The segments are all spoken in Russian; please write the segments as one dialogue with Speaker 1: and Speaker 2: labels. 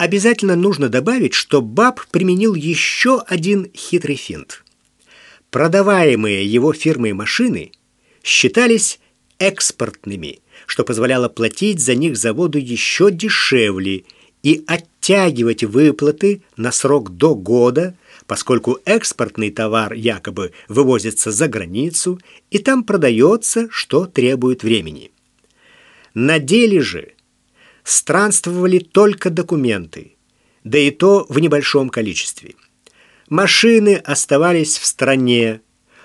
Speaker 1: Обязательно нужно добавить, что Баб применил еще один хитрый финт. Продаваемые его фирмой машины считались экспортными, что позволяло платить за них заводу еще дешевле и оттягивать выплаты на срок до года, поскольку экспортный товар якобы вывозится за границу и там продается, что требует времени. На деле же странствовали только документы, да и то в небольшом количестве. Машины оставались в стране,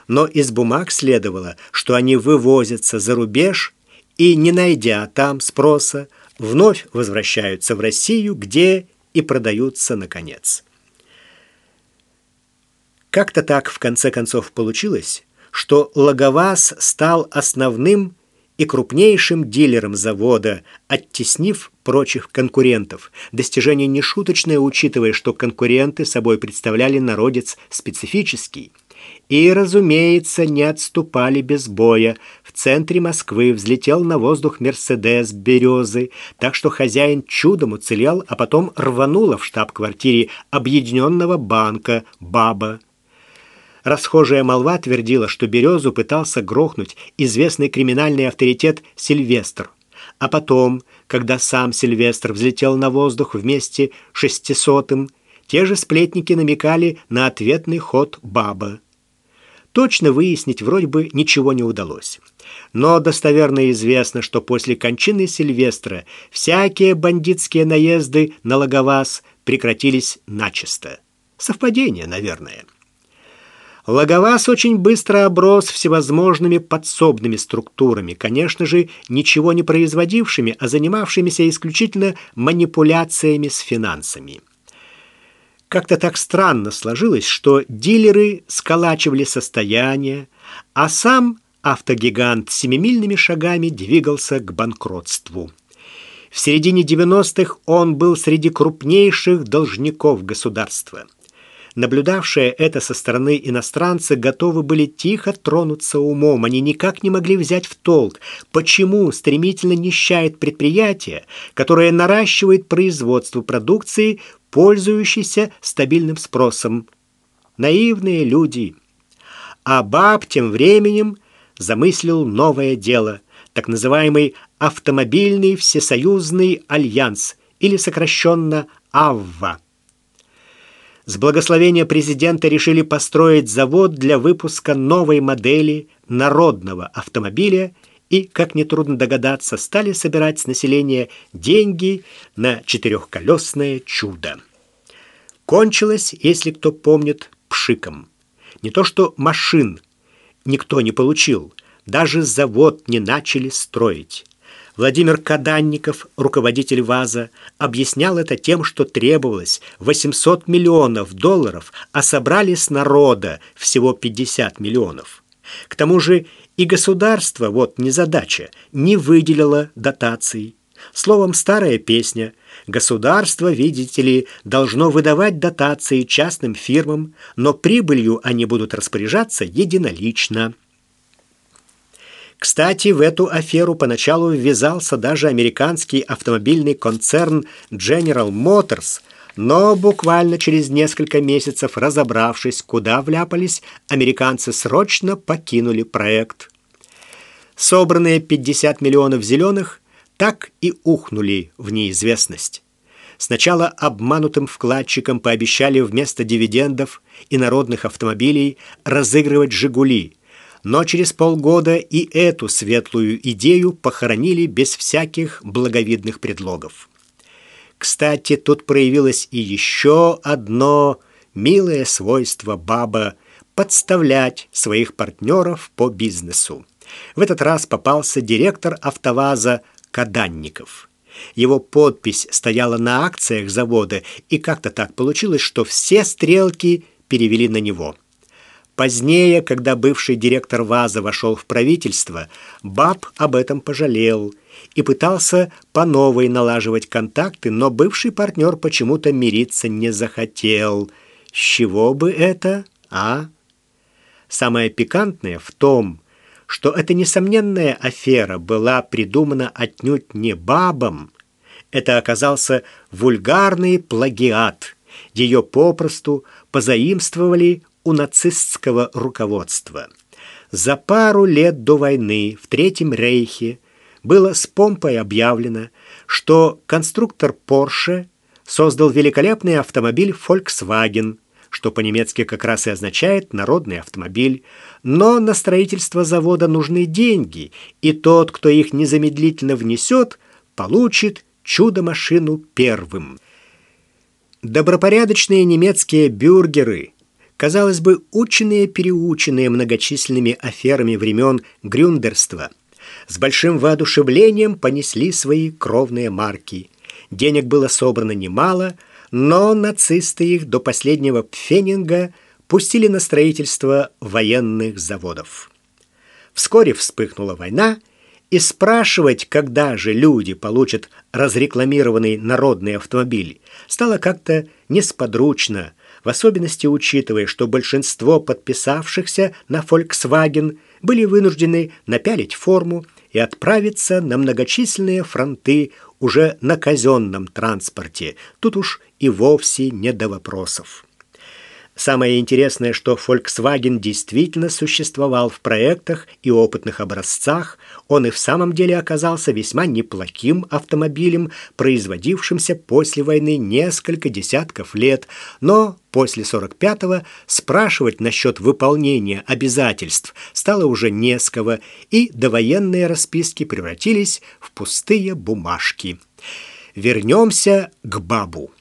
Speaker 1: но из бумаг следовало, что они вывозятся за рубеж и, не найдя там спроса, вновь возвращаются в Россию, где и продаются наконец. Как-то так в конце концов получилось, что Логоваз стал основным и крупнейшим дилером завода, оттеснив прочих конкурентов. Достижение нешуточное, учитывая, что конкуренты собой представляли народец специфический. И, разумеется, не отступали без боя. В центре Москвы взлетел на воздух «Мерседес» «Березы», так что хозяин чудом уцелел, а потом рвануло в штаб-квартире Объединенного банка «Баба». Расхожая молва твердила, что Березу пытался грохнуть известный криминальный авторитет Сильвестр. А потом, когда сам Сильвестр взлетел на воздух вместе с шестисотым, те же сплетники намекали на ответный ход Баба. Точно выяснить вроде бы ничего не удалось. Но достоверно известно, что после кончины Сильвестра всякие бандитские наезды на Логоваз прекратились начисто. Совпадение, наверное. Логоваз очень быстро оброс всевозможными подсобными структурами, конечно же, ничего не производившими, а занимавшимися исключительно манипуляциями с финансами. Как-то так странно сложилось, что дилеры сколачивали состояние, а сам автогигант семимильными шагами двигался к банкротству. В середине 90-х он был среди крупнейших должников государства – Наблюдавшие это со стороны иностранцы готовы были тихо тронуться умом. Они никак не могли взять в толк, почему стремительно нищает предприятие, которое наращивает производство продукции, пользующейся стабильным спросом. Наивные люди. А Баб тем временем замыслил новое дело, так называемый автомобильный всесоюзный альянс или сокращенно АВВА с благословения президента решили построить завод для выпуска новой модели народного автомобиля и, как нетрудно догадаться, стали собирать с населения деньги на четырехколесное чудо. Кончилось, если кто помнит, пшиком. Не то что машин никто не получил, даже завод не начали строить. Владимир Каданников, руководитель ВАЗа, объяснял это тем, что требовалось 800 миллионов долларов, а собрали с народа всего 50 миллионов. К тому же и государство, вот незадача, не выделило дотаций. Словом, старая песня. Государство, видите ли, должно выдавать дотации частным фирмам, но прибылью они будут распоряжаться единолично. Кстати, в эту аферу поначалу ввязался даже американский автомобильный концерн General Motors, но буквально через несколько месяцев, разобравшись, куда вляпались, американцы срочно покинули проект. Собранные 50 миллионов зеленых так и ухнули в неизвестность. Сначала обманутым вкладчикам пообещали вместо дивидендов и народных автомобилей разыгрывать «Жигули», но через полгода и эту светлую идею похоронили без всяких благовидных предлогов. Кстати, тут проявилось и еще одно милое свойство баба – подставлять своих партнеров по бизнесу. В этот раз попался директор автоваза Каданников. Его подпись стояла на акциях завода, и как-то так получилось, что все стрелки перевели на него – Позднее, когда бывший директор ВАЗа вошел в правительство, Баб об этом пожалел и пытался по новой налаживать контакты, но бывший партнер почему-то мириться не захотел. С чего бы это, а? Самое пикантное в том, что эта несомненная афера была придумана отнюдь не Бабом. Это оказался вульгарный плагиат. Ее попросту позаимствовали у нацистского руководства. За пару лет до войны в Третьем Рейхе было с помпой объявлено, что конструктор Porsche создал великолепный автомобиль Volkswagen, что по-немецки как раз и означает «народный автомобиль», но на строительство завода нужны деньги, и тот, кто их незамедлительно внесет, получит чудо-машину первым. Добропорядочные немецкие бюргеры – казалось бы, ученые-переученные многочисленными аферами времен грюндерства, с большим воодушевлением понесли свои кровные марки. Денег было собрано немало, но нацисты их до последнего пфенинга пустили на строительство военных заводов. Вскоре вспыхнула война, и спрашивать, когда же люди получат разрекламированный народный автомобиль, стало как-то несподручно – в особенности учитывая, что большинство подписавшихся на Volkswagen были вынуждены напялить форму и отправиться на многочисленные фронты уже на казенном транспорте. Тут уж и вовсе не до вопросов. Самое интересное, что Volkswagen действительно существовал в проектах и опытных образцах, он и в самом деле оказался весьма неплохим автомобилем, производившимся после войны несколько десятков лет, но после 45-го спрашивать насчет выполнения обязательств стало уже не с кого, и довоенные расписки превратились в пустые бумажки. Вернемся к бабу.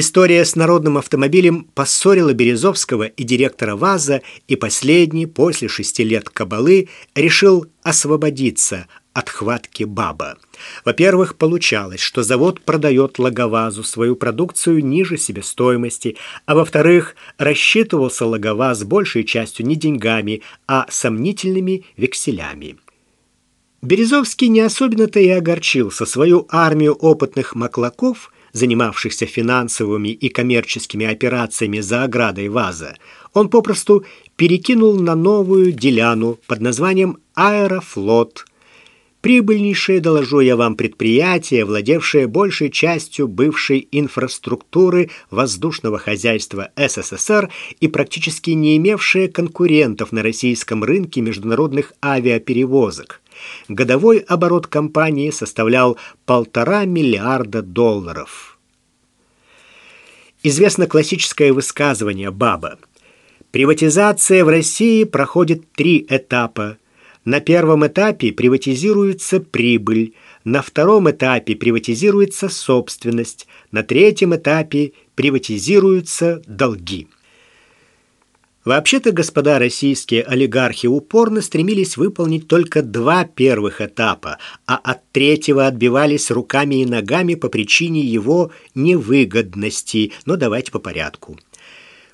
Speaker 1: История с народным автомобилем поссорила Березовского и директора ВАЗа, и последний, после шести лет кабалы, решил освободиться от хватки баба. Во-первых, получалось, что завод продает Логовазу свою продукцию ниже себестоимости, а во-вторых, рассчитывался Логоваз большей частью не деньгами, а сомнительными векселями. Березовский не особенно-то и огорчился свою армию опытных маклаков – занимавшихся финансовыми и коммерческими операциями за оградой ВАЗа, он попросту перекинул на новую деляну под названием «Аэрофлот», Прибыльнейшее, доложу я вам, предприятие, владевшее большей частью бывшей инфраструктуры воздушного хозяйства СССР и практически не имевшее конкурентов на российском рынке международных авиаперевозок. Годовой оборот компании составлял полтора миллиарда долларов. Известно классическое высказывание Баба. Приватизация в России проходит три этапа. На первом этапе приватизируется прибыль, на втором этапе приватизируется собственность, на третьем этапе приватизируются долги. Вообще-то, господа российские олигархи упорно стремились выполнить только два первых этапа, а от третьего отбивались руками и ногами по причине его невыгодности. Но давайте по порядку.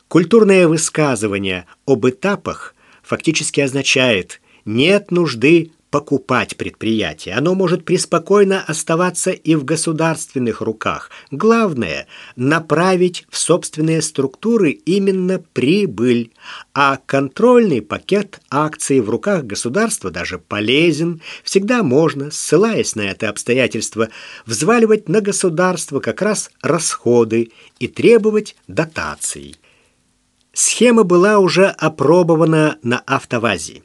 Speaker 1: Культурное высказывание об этапах фактически означает «нет нужды покупать предприятие. Оно может преспокойно оставаться и в государственных руках. Главное – направить в собственные структуры именно прибыль. А контрольный пакет акций в руках государства даже полезен. Всегда можно, ссылаясь на это обстоятельство, взваливать на государство как раз расходы и требовать дотаций. Схема была уже опробована на автовазе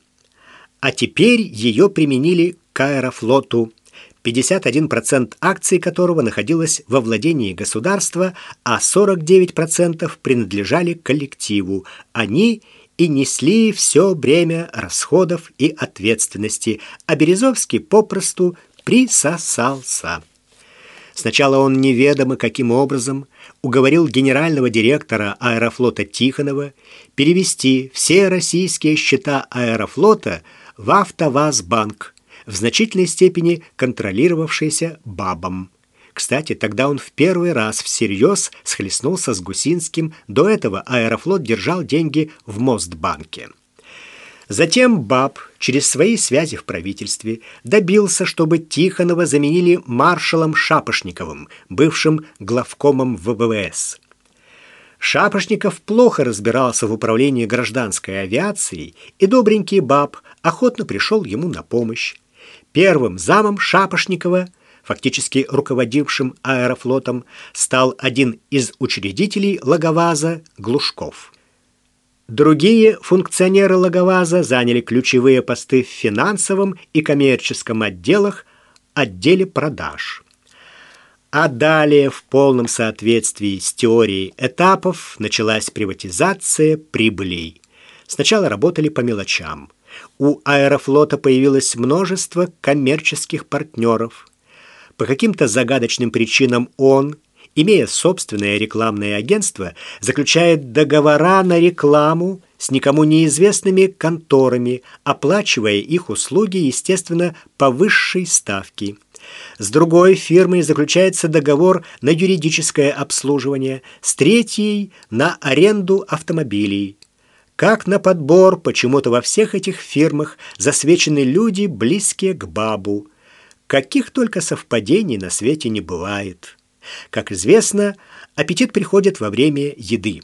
Speaker 1: а теперь ее применили к аэрофлоту, 51% акций которого находилось во владении государства, а 49% принадлежали коллективу. Они и несли все бремя расходов и ответственности, а Березовский попросту присосался. Сначала он неведомо каким образом уговорил генерального директора аэрофлота Тихонова перевести все российские счета аэрофлота – в Автовазбанк, в значительной степени контролировавшийся Бабом. Кстати, тогда он в первый раз всерьез схлестнулся с Гусинским, до этого Аэрофлот держал деньги в Мостбанке. Затем Баб через свои связи в правительстве добился, чтобы Тихонова заменили маршалом Шапошниковым, бывшим главкомом ВВС. Шапошников плохо разбирался в управлении гражданской авиацией, и добренький Баб охотно пришел ему на помощь. Первым замом Шапошникова фактически руководившим аэрофлотом, стал один из учредителей Лаговаза Глушков. Другие функционеры Лаговаза заняли ключевые посты в финансовом и коммерческом отделах, отделе продаж. А далее в полном соответствии с теорией этапов началась приватизация прибылей. Сначала работали по мелочам. У Аэрофлота появилось множество коммерческих партнеров. По каким-то загадочным причинам он, имея собственное рекламное агентство, заключает договора на рекламу с никому неизвестными конторами, оплачивая их услуги, естественно, по высшей ставке. С другой фирмой заключается договор на юридическое обслуживание, с третьей – на аренду автомобилей. Как на подбор, почему-то во всех этих фирмах засвечены люди, близкие к бабу. Каких только совпадений на свете не бывает. Как известно, аппетит приходит во время еды.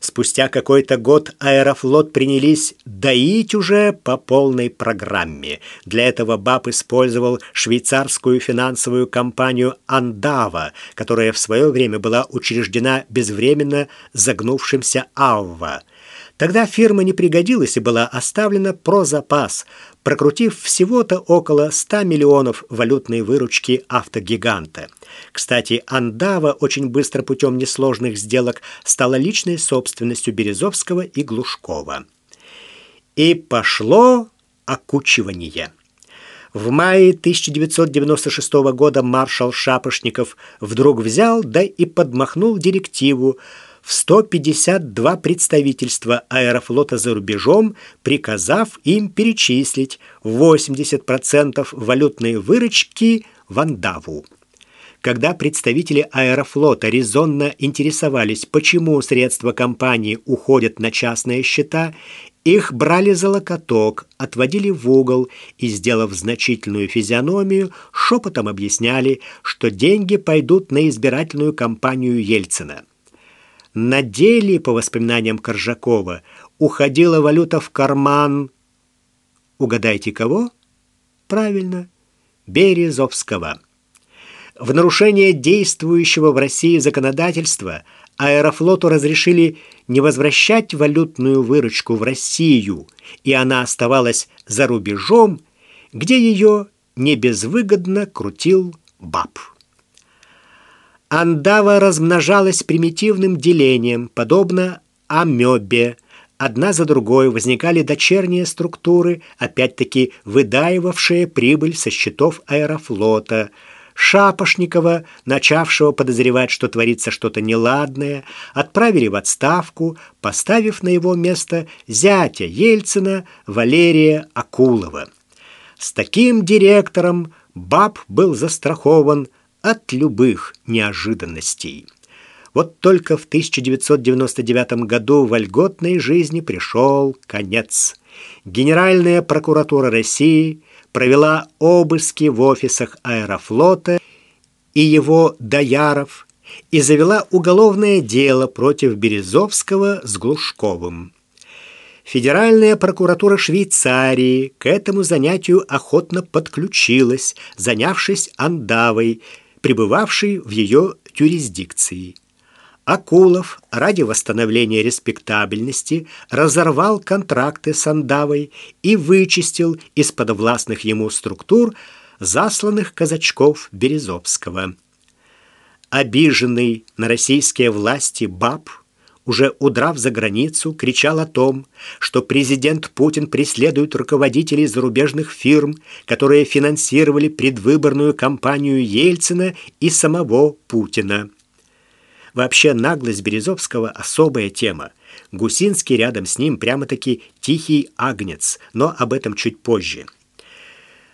Speaker 1: Спустя какой-то год Аэрофлот принялись доить уже по полной программе. Для этого БАП использовал швейцарскую финансовую компанию «Андава», которая в свое время была учреждена безвременно загнувшимся «Авва». Тогда фирма не пригодилась и была оставлена про запас, прокрутив всего-то около 100 миллионов валютной выручки автогиганта. Кстати, Андава очень быстро путем несложных сделок стала личной собственностью Березовского и Глушкова. И пошло окучивание. В мае 1996 года маршал Шапошников вдруг взял, да и подмахнул директиву – 152 представительства аэрофлота за рубежом, приказав им перечислить 80% валютной выручки в Андаву. Когда представители аэрофлота резонно интересовались, почему средства компании уходят на частные счета, их брали за локоток, отводили в угол и, сделав значительную физиономию, шепотом объясняли, что деньги пойдут на избирательную кампанию Ельцина. На деле, по воспоминаниям Коржакова, уходила валюта в карман. Угадайте кого? Правильно, Березовского. В нарушение действующего в России законодательства Аэрофлоту разрешили не возвращать валютную выручку в Россию, и она оставалась за рубежом, где ее не безвыгодно крутил БАП. Андава размножалась примитивным делением, подобно амебе. Одна за другой возникали дочерние структуры, опять-таки выдаивавшие прибыль со счетов аэрофлота. Шапошникова, начавшего подозревать, что творится что-то неладное, отправили в отставку, поставив на его место зятя Ельцина Валерия Акулова. С таким директором БАП был застрахован от любых неожиданностей. Вот только в 1999 году вольготной жизни пришел конец. Генеральная прокуратура России провела обыски в офисах Аэрофлота и его дояров и завела уголовное дело против Березовского с Глушковым. Федеральная прокуратура Швейцарии к этому занятию охотно подключилась, занявшись Андавой, пребывавший в ее юрисдикции. Акулов ради восстановления респектабельности разорвал контракты с Андавой и вычистил из подвластных ему структур засланных казачков Березовского. Обиженный на российские власти БАП – уже удрав за границу, кричал о том, что президент Путин преследует руководителей зарубежных фирм, которые финансировали предвыборную кампанию Ельцина и самого Путина. Вообще наглость Березовского – особая тема. Гусинский рядом с ним прямо-таки тихий агнец, но об этом чуть позже.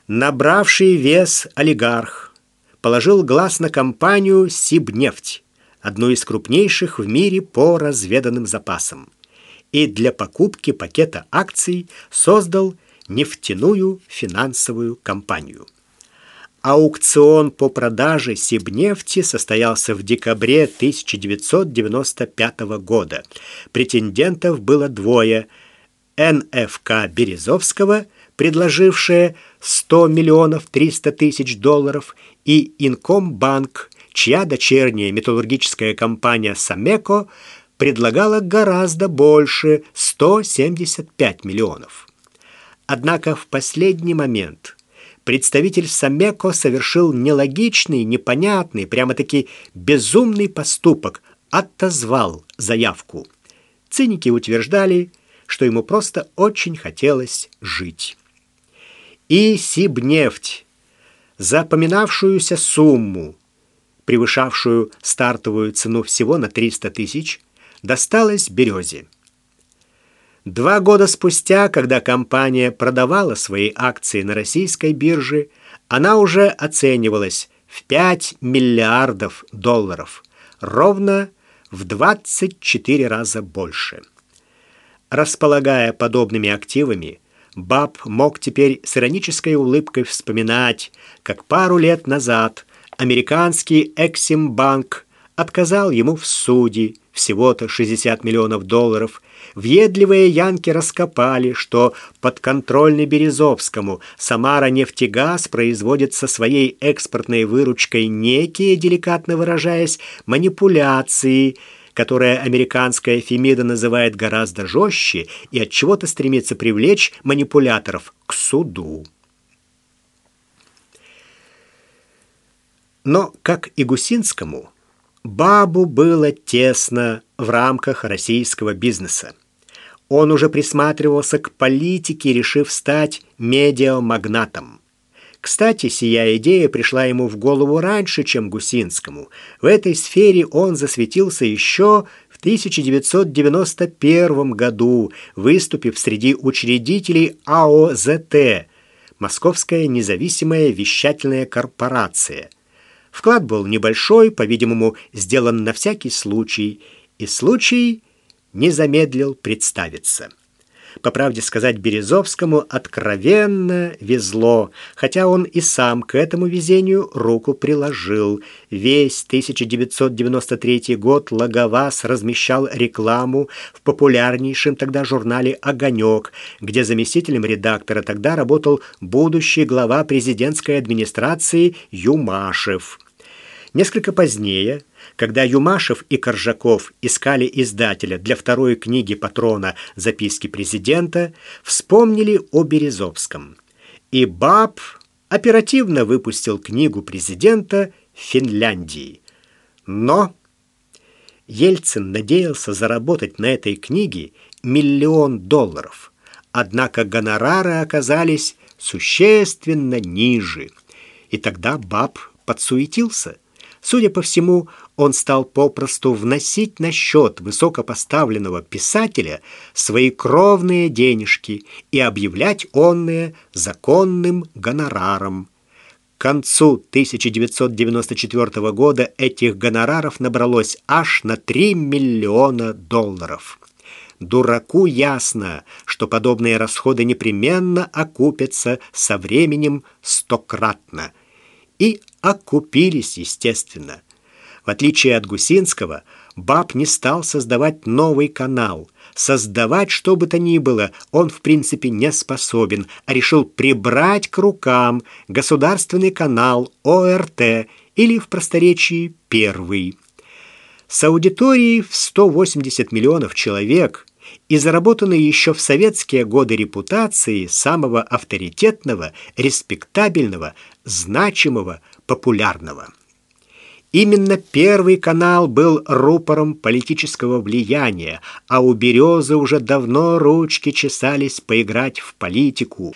Speaker 1: Набравший вес олигарх положил глаз на компанию «Сибнефть», одну из крупнейших в мире по разведанным запасам, и для покупки пакета акций создал нефтяную финансовую компанию. Аукцион по продаже Сибнефти состоялся в декабре 1995 года. Претендентов было двое – НФК Березовского, предложившая 100 миллионов 300 тысяч долларов, и Инкомбанк, чья дочерняя металлургическая компания «Самеко» предлагала гораздо больше – 175 миллионов. Однако в последний момент представитель Самеко совершил нелогичный, непонятный, прямо-таки безумный поступок – отозвал заявку. Циники утверждали, что ему просто очень хотелось жить. И Сибнефть, запоминавшуюся сумму, превышавшую стартовую цену всего на 300 тысяч, досталась «Березе». Два года спустя, когда компания продавала свои акции на российской бирже, она уже оценивалась в 5 миллиардов долларов, ровно в 24 раза больше. Располагая подобными активами, Баб мог теперь с иронической улыбкой вспоминать, как пару лет назад американский Эксимбанк отказал ему в суде всего-то 60 миллионов долларов. Въедливые янки раскопали, что подконтрольный Березовскому Самара нефтегаз производит со своей экспортной выручкой некие, деликатно выражаясь, манипуляции, которые американская Фемида называет гораздо жестче и от чего-то стремится привлечь манипуляторов к суду. Но, как и Гусинскому, Бабу было тесно в рамках российского бизнеса. Он уже присматривался к политике, решив стать медиамагнатом. Кстати, сия идея пришла ему в голову раньше, чем Гусинскому. В этой сфере он засветился еще в 1991 году, выступив среди учредителей АОЗТ – Московская независимая вещательная корпорация – Вклад был небольшой, по-видимому, сделан на всякий случай, и случай не замедлил представиться. По правде сказать, Березовскому откровенно везло, хотя он и сам к этому везению руку приложил. Весь 1993 год Лаговас размещал рекламу в популярнейшем тогда журнале «Огонек», где заместителем редактора тогда работал будущий глава президентской администрации Юмашев. Несколько позднее, когда Юмашев и Коржаков искали издателя для второй книги Патрона «Записки президента», вспомнили о Березовском. И Баб оперативно выпустил книгу президента Финляндии. Но Ельцин надеялся заработать на этой книге миллион долларов. Однако гонорары оказались существенно ниже. И тогда Баб подсуетился – Судя по всему, он стал попросту вносить на счет высокопоставленного писателя свои кровные денежки и объявлять онные законным гонораром. К концу 1994 года этих гонораров набралось аж на 3 миллиона долларов. Дураку ясно, что подобные расходы непременно окупятся со временем стократно – и окупились, естественно. В отличие от Гусинского, Баб не стал создавать новый канал. Создавать что бы то ни было он, в принципе, не способен, а решил прибрать к рукам государственный канал ОРТ или в просторечии «Первый». С аудиторией в 180 миллионов человек и заработанной еще в советские годы репутации самого авторитетного, респектабельного, значимого, популярного. Именно Первый канал был рупором политического влияния, а у Березы уже давно ручки чесались поиграть в политику.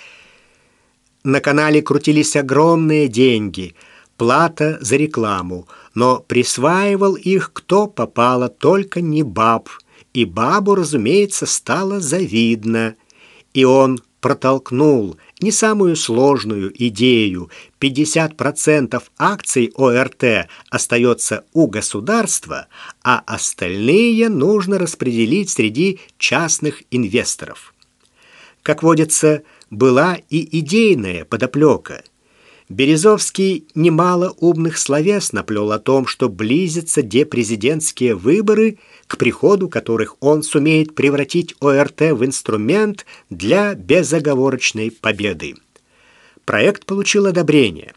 Speaker 1: На канале крутились огромные деньги, плата за рекламу, но присваивал их кто попало, только не баб. И бабу, разумеется, стало завидно. И он протолкнул не самую сложную идею. 50% акций ОРТ остается у государства, а остальные нужно распределить среди частных инвесторов. Как водится, была и идейная подоплека. Березовский немало умных словес наплел о том, что близятся депрезидентские выборы, к приходу которых он сумеет превратить ОРТ в инструмент для безоговорочной победы. Проект получил одобрение.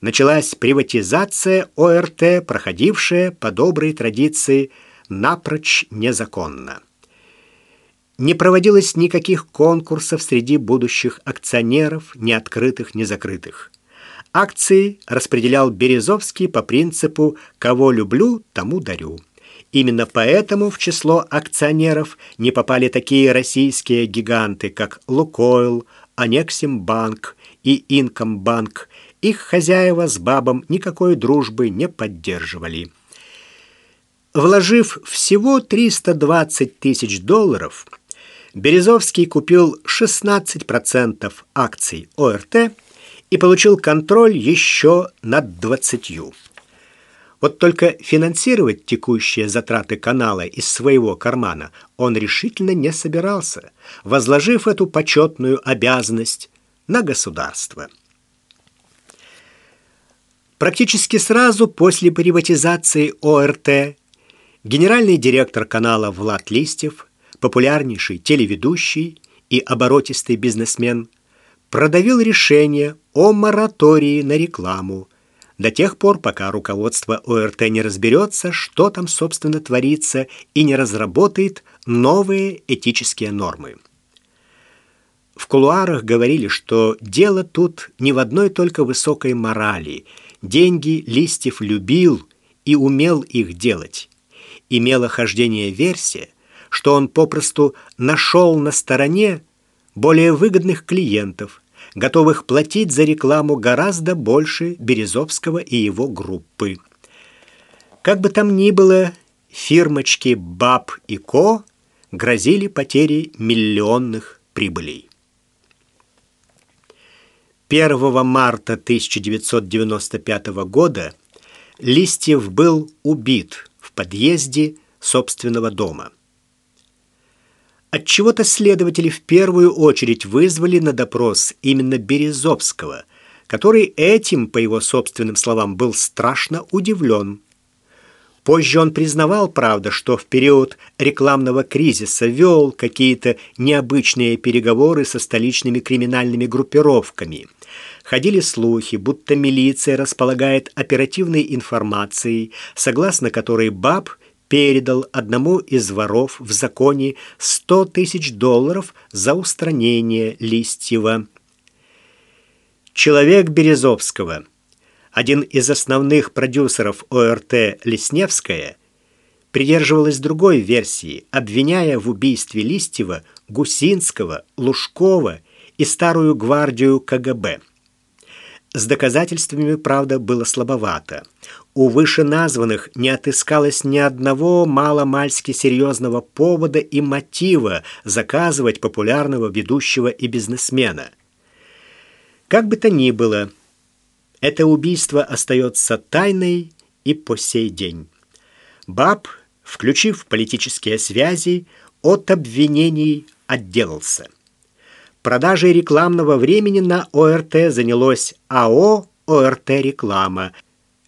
Speaker 1: Началась приватизация ОРТ, проходившая по доброй традиции напрочь незаконно. Не проводилось никаких конкурсов среди будущих акционеров, ни открытых, ни закрытых. Акции распределял Березовский по принципу «кого люблю, тому дарю». Именно поэтому в число акционеров не попали такие российские гиганты, как «Лукойл», «Анексимбанк» и «Инкомбанк». Их хозяева с бабом никакой дружбы не поддерживали. Вложив всего 320 тысяч долларов, Березовский купил 16% акций ОРТ – и получил контроль еще над двадцатью. Вот только финансировать текущие затраты канала из своего кармана он решительно не собирался, возложив эту почетную обязанность на государство. Практически сразу после приватизации ОРТ генеральный директор канала Влад Листьев, популярнейший телеведущий и оборотистый бизнесмен, продавил решение о моратории на рекламу до тех пор, пока руководство ОРТ не разберется, что там, собственно, творится, и не разработает новые этические нормы. В кулуарах говорили, что дело тут не в одной только высокой морали. Деньги Листьев любил и умел их делать. Имела хождение версия, что он попросту нашел на стороне более выгодных клиентов, готовых платить за рекламу гораздо больше Березовского и его группы. Как бы там ни было, фирмочки «Баб» и «Ко» грозили потери миллионных прибылей. 1 марта 1995 года Листьев был убит в подъезде собственного дома. Отчего-то следователи в первую очередь вызвали на допрос именно Березовского, который этим, по его собственным словам, был страшно удивлен. Позже он признавал, правда, что в период рекламного кризиса вел какие-то необычные переговоры со столичными криминальными группировками. Ходили слухи, будто милиция располагает оперативной информацией, согласно которой БАБ – передал одному из воров в законе 100 тысяч долларов за устранение Листьева. Человек Березовского, один из основных продюсеров ОРТ «Лесневская», придерживалась другой версии, обвиняя в убийстве Листьева Гусинского, Лужкова и старую гвардию КГБ. С доказательствами, правда, было слабовато. У вышеназванных не отыскалось ни одного маломальски серьезного повода и мотива заказывать популярного ведущего и бизнесмена. Как бы то ни было, это убийство остается тайной и по сей день. Баб, включив политические связи, от обвинений отделался. Продажей рекламного времени на ОРТ занялось АО «ОРТ Реклама»,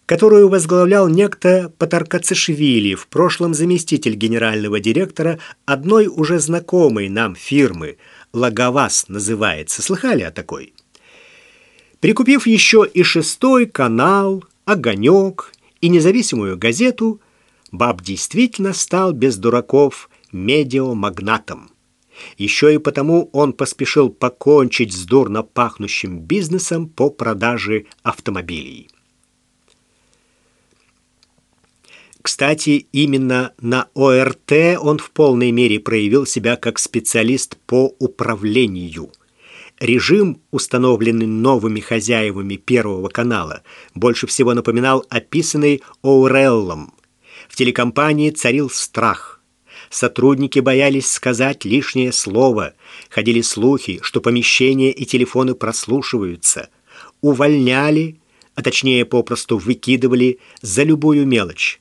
Speaker 1: которую возглавлял некто Патаркацишвили, в прошлом заместитель генерального директора одной уже знакомой нам фирмы. «Лаговас» называется. Слыхали о такой? Прикупив еще и шестой канал, «Огонек» и независимую газету, Баб действительно стал без дураков медиамагнатом. Еще и потому он поспешил покончить с дурно пахнущим бизнесом по продаже автомобилей. Кстати, именно на ОРТ он в полной мере проявил себя как специалист по управлению. Режим, установленный новыми хозяевами Первого канала, больше всего напоминал описанный Оуреллом. В телекомпании царил страх – Сотрудники боялись сказать лишнее слово. Ходили слухи, что помещения и телефоны прослушиваются. Увольняли, а точнее попросту выкидывали за любую мелочь.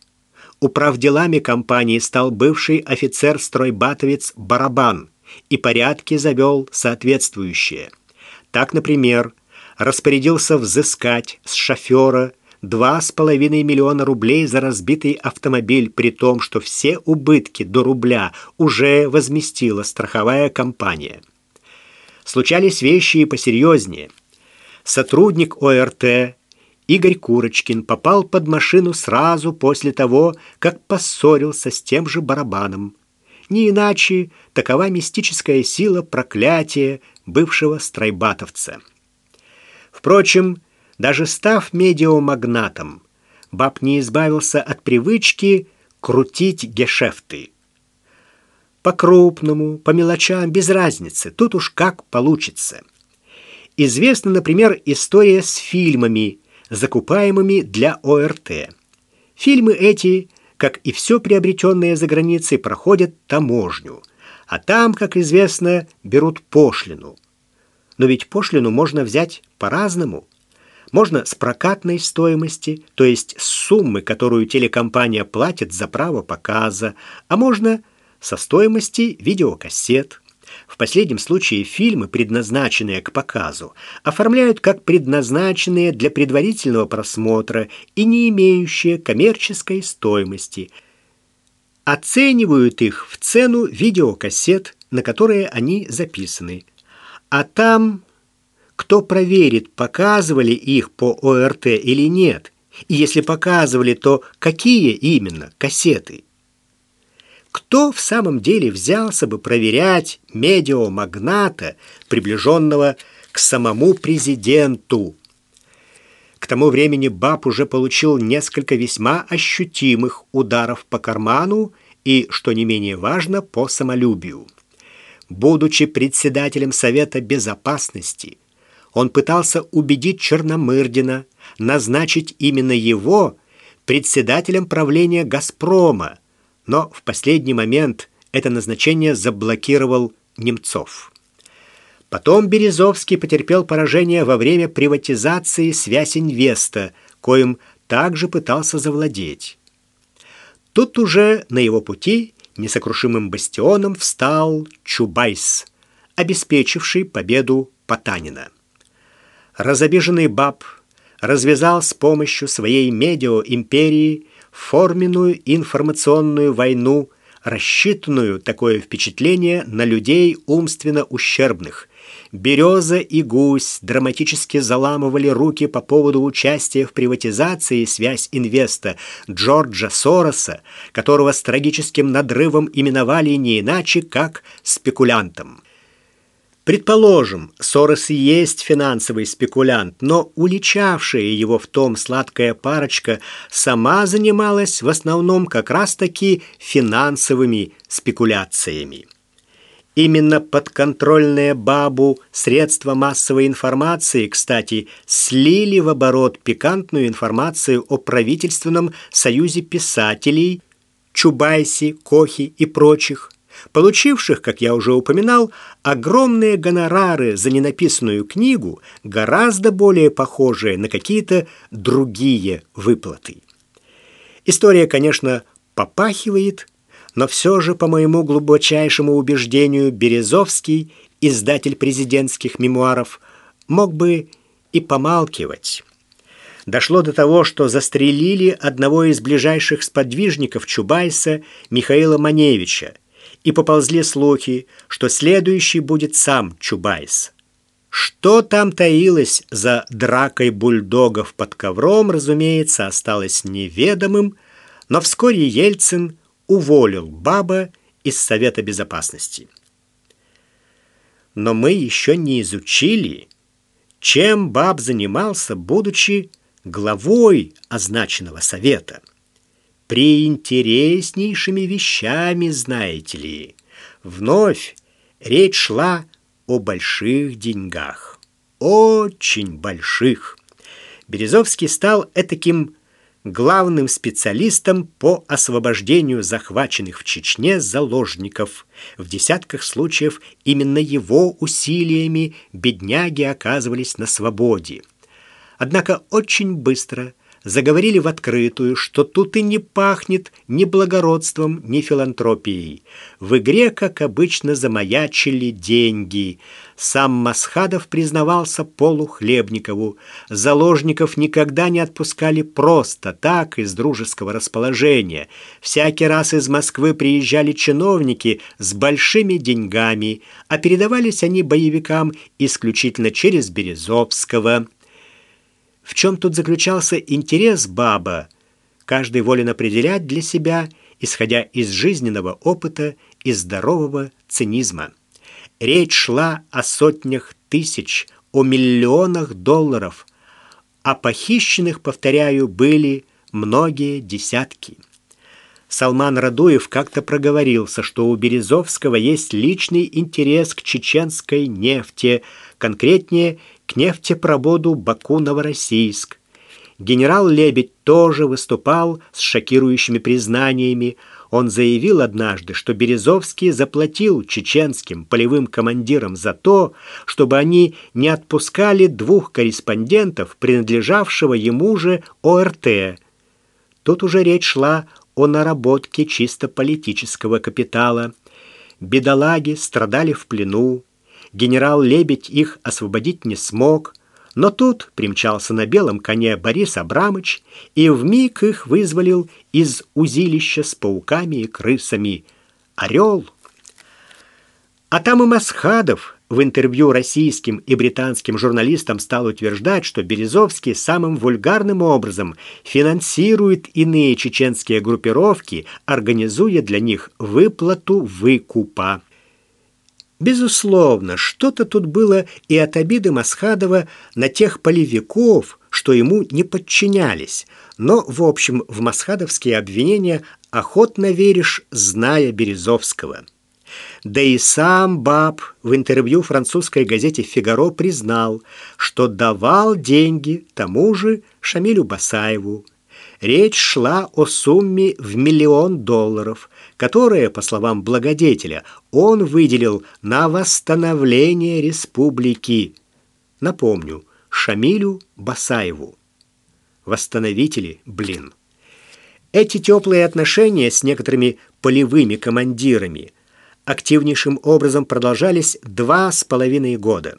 Speaker 1: Управделами компании стал бывший офицер-стройбатовец Барабан и порядки завел соответствующие. Так, например, распорядился взыскать с шофера два с половиной миллиона рублей за разбитый автомобиль, при том, что все убытки до рубля уже возместила страховая компания. Случались вещи и посерьезнее. Сотрудник ОРТ Игорь Курочкин попал под машину сразу после того, как поссорился с тем же барабаном. Не иначе такова мистическая сила проклятия бывшего стройбатовца. Впрочем, даже став медиамагнатом, баб не избавился от привычки крутить гешефты. По-крупному, по мелочам, без разницы, тут уж как получится. Известна, например, история с фильмами, закупаемыми для ОРТ. Фильмы эти, как и все приобретенное за границей, проходят таможню, а там, как известно, берут пошлину. Но ведь пошлину можно взять по-разному – можно с прокатной стоимости, то есть с суммы, которую телекомпания платит за право показа, а можно со стоимости видеокассет. В последнем случае фильмы, предназначенные к показу, оформляют как предназначенные для предварительного просмотра и не имеющие коммерческой стоимости. Оценивают их в цену видеокассет, на которые они записаны. А там кто проверит, показывали их по ОРТ или нет? И если показывали, то какие именно кассеты? Кто в самом деле взялся бы проверять медиамагната, приближенного к самому президенту? К тому времени Баб уже получил несколько весьма ощутимых ударов по карману и, что не менее важно, по самолюбию. Будучи председателем Совета Безопасности – он пытался убедить Черномырдина назначить именно его председателем правления «Газпрома», но в последний момент это назначение заблокировал Немцов. Потом Березовский потерпел поражение во время приватизации «Связь Инвеста», коим также пытался завладеть. Тут уже на его пути несокрушимым бастионом встал Чубайс, обеспечивший победу Потанина. Разобиженный баб развязал с помощью своей медио-империи форменную информационную войну, рассчитанную такое впечатление на людей умственно ущербных. Береза и гусь драматически заламывали руки по поводу участия в приватизации связь инвеста Джорджа Сороса, которого с трагическим надрывом именовали не иначе, как спекулянтом. Предположим, Сорос и есть финансовый спекулянт, но уличавшая его в том сладкая парочка сама занималась в основном как раз-таки финансовыми спекуляциями. Именно подконтрольные бабу средства массовой информации, кстати, слили в оборот пикантную информацию о правительственном союзе писателей Чубайси, Кохи и прочих – получивших, как я уже упоминал, огромные гонорары за ненаписанную книгу, гораздо более похожие на какие-то другие выплаты. История, конечно, попахивает, но все же, по моему глубочайшему убеждению, Березовский, издатель президентских мемуаров, мог бы и помалкивать. Дошло до того, что застрелили одного из ближайших сподвижников Чубайса, Михаила Маневича, и поползли слухи, что следующий будет сам Чубайс. Что там таилось за дракой бульдогов под ковром, разумеется, осталось неведомым, но вскоре Ельцин уволил Баба из Совета Безопасности. Но мы еще не изучили, чем Баб занимался, будучи главой означенного совета приинтереснейшими вещами, знаете ли. Вновь речь шла о больших деньгах. Очень больших. Березовский стал этаким главным специалистом по освобождению захваченных в Чечне заложников. В десятках случаев именно его усилиями бедняги оказывались на свободе. Однако очень быстро заговорили в открытую, что тут и не пахнет ни благородством, ни филантропией. В игре, как обычно, замаячили деньги. Сам Масхадов признавался Полу Хлебникову. Заложников никогда не отпускали просто так, из дружеского расположения. Всякий раз из Москвы приезжали чиновники с большими деньгами, а передавались они боевикам исключительно через Березовского. В чем тут заключался интерес баба? Каждый волен определять для себя, исходя из жизненного опыта и здорового цинизма. Речь шла о сотнях тысяч, о миллионах долларов, а похищенных, повторяю, были многие десятки. Салман Радуев как-то проговорился, что у Березовского есть личный интерес к чеченской нефти, конкретнее к нефтепроводу Баку-Новороссийск. Генерал Лебедь тоже выступал с шокирующими признаниями. Он заявил однажды, что Березовский заплатил чеченским полевым командирам за то, чтобы они не отпускали двух корреспондентов, принадлежавшего ему же ОРТ. Тут уже речь шла о наработке чисто политического капитала. Бедолаги страдали в плену, генерал Лебедь их освободить не смог, но тут примчался на белом коне Борис Абрамыч и вмиг их вызволил из узилища с пауками и крысами. Орел! А там и Масхадов в интервью российским и британским журналистам стал утверждать, что Березовский самым вульгарным образом финансирует иные чеченские группировки, организуя для них выплату выкупа. Безусловно, что-то тут было и от обиды Масхадова на тех полевиков, что ему не подчинялись. Но, в общем, в масхадовские обвинения охотно веришь, зная Березовского. Да и сам Баб в интервью французской газете «Фигаро» признал, что давал деньги тому же Шамилю Басаеву. Речь шла о сумме в миллион долларов, которые, по словам благодетеля, он выделил на восстановление республики. Напомню, Шамилю Басаеву. Восстановители, блин. Эти теплые отношения с некоторыми полевыми командирами активнейшим образом продолжались два с половиной года.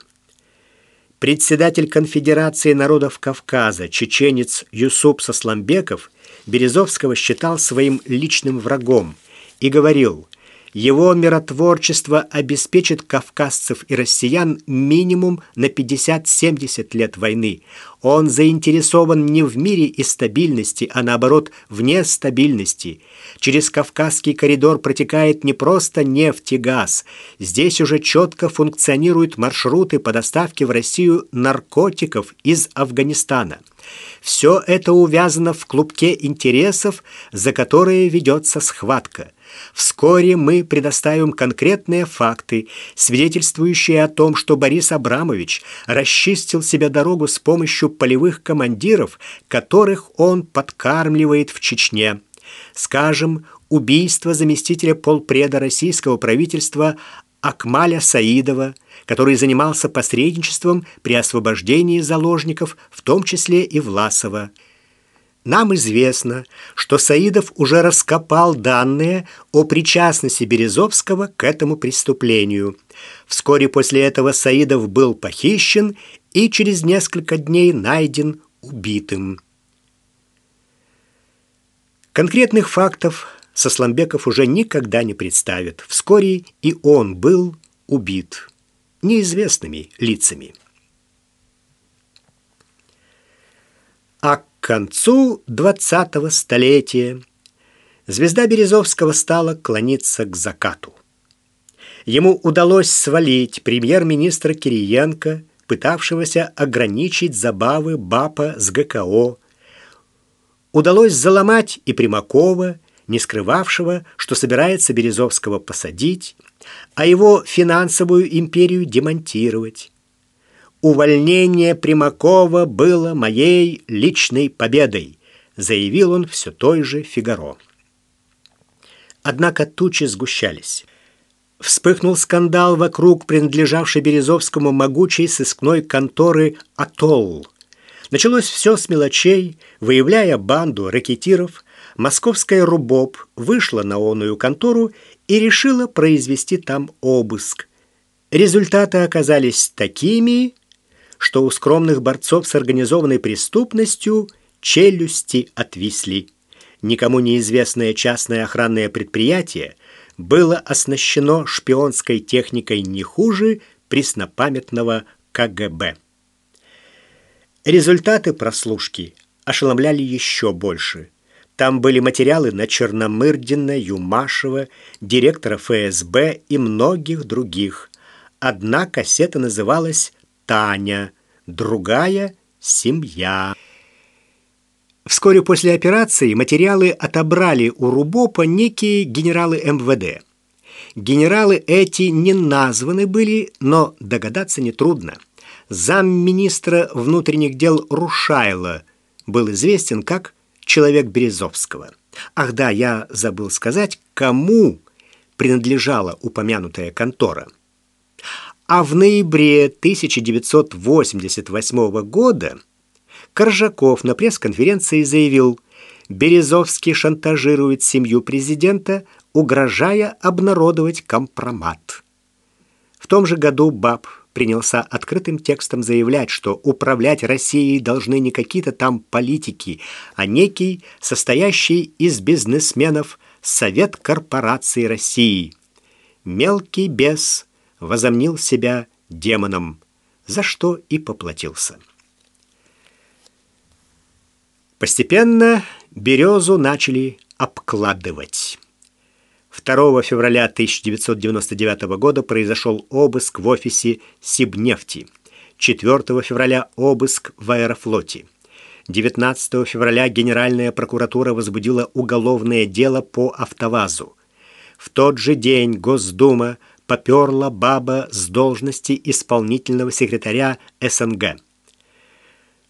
Speaker 1: Председатель Конфедерации народов Кавказа, чеченец Юсуп Сосломбеков, Березовского считал своим личным врагом и говорил, его миротворчество обеспечит кавказцев и россиян минимум на 50-70 лет войны. Он заинтересован не в мире и стабильности, а наоборот, в нестабильности. Через Кавказский коридор протекает не просто нефть и газ. Здесь уже четко функционируют маршруты по доставке в Россию наркотиков из Афганистана. Все это увязано в клубке интересов, за которые ведется схватка – Вскоре мы предоставим конкретные факты, свидетельствующие о том, что Борис Абрамович расчистил себе дорогу с помощью полевых командиров, которых он подкармливает в Чечне. Скажем, убийство заместителя полпреда российского правительства Акмаля Саидова, который занимался посредничеством при освобождении заложников, в том числе и Власова. Нам известно, что Саидов уже раскопал данные о причастности Березовского к этому преступлению. Вскоре после этого Саидов был похищен и через несколько дней найден убитым. Конкретных фактов Сосломбеков уже никогда не представит. Вскоре и он был убит неизвестными лицами. А к концу 20-го столетия звезда Березовского стала клониться к закату. Ему удалось свалить премьер-министра Кириенко, пытавшегося ограничить забавы БАПа с ГКО. Удалось заломать и Примакова, не скрывавшего, что собирается Березовского посадить, а его финансовую империю демонтировать. «Увольнение Примакова было моей личной победой», заявил он все той же «Фигаро». Однако тучи сгущались. Вспыхнул скандал вокруг принадлежавшей Березовскому могучей сыскной конторы «Атолл». Началось все с мелочей, выявляя банду ракетиров, московская РУБОП вышла на оную контору и решила произвести там обыск. Результаты оказались такими, что у скромных борцов с организованной преступностью челюсти отвисли. Никому неизвестное частное охранное предприятие было оснащено шпионской техникой не хуже преснопамятного КГБ. Результаты прослушки ошеломляли еще больше. Там были материалы на Черномырдина, Юмашева, директора ФСБ и многих других. Одна кассета называлась «Таня», другая «Семья». Вскоре после операции материалы отобрали у Рубопа некие генералы МВД. Генералы эти не названы были, но догадаться нетрудно. Замминистра внутренних дел Рушайло был известен как человек Березовского. Ах да, я забыл сказать, кому принадлежала упомянутая контора. А в ноябре 1988 года Коржаков на пресс-конференции заявил, Березовский шантажирует семью президента, угрожая обнародовать компромат. В том же году БАП принялся открытым текстом заявлять, что управлять Россией должны не какие-то там политики, а некий, состоящий из бизнесменов, Совет корпораций России. Мелкий бес возомнил себя демоном, за что и поплатился. Постепенно березу начали обкладывать. 2 февраля 1999 года произошел обыск в офисе Сибнефти. 4 февраля обыск в Аэрофлоте. 19 февраля Генеральная прокуратура возбудила уголовное дело по автовазу. В тот же день Госдума поперла баба с должности исполнительного секретаря СНГ.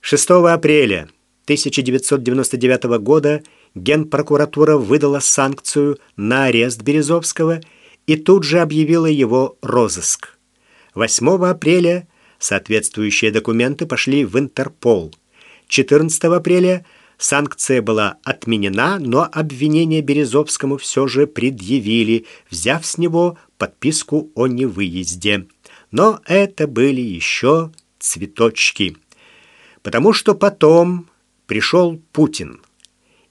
Speaker 1: 6 апреля 1999 года Генпрокуратура выдала санкцию на арест Березовского и тут же объявила его розыск. 8 апреля соответствующие документы пошли в Интерпол. 14 апреля санкция была отменена, но обвинение Березовскому все же предъявили, взяв с него подписку о невыезде. Но это были еще цветочки. Потому что потом пришел Путин,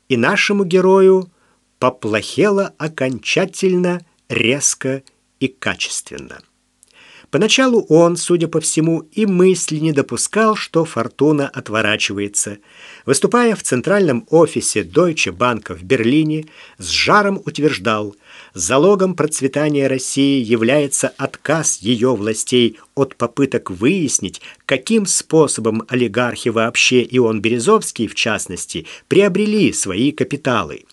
Speaker 1: и нашему герою поплохело окончательно, резко и качественно. Поначалу он, судя по всему, и мысли не допускал, что фортуна отворачивается. Выступая в центральном офисе Deutsche Bank в Берлине, с жаром утверждал – Залогом процветания России является отказ ее властей от попыток выяснить, каким способом олигархи вообще и он Березовский в частности приобрели свои капиталы.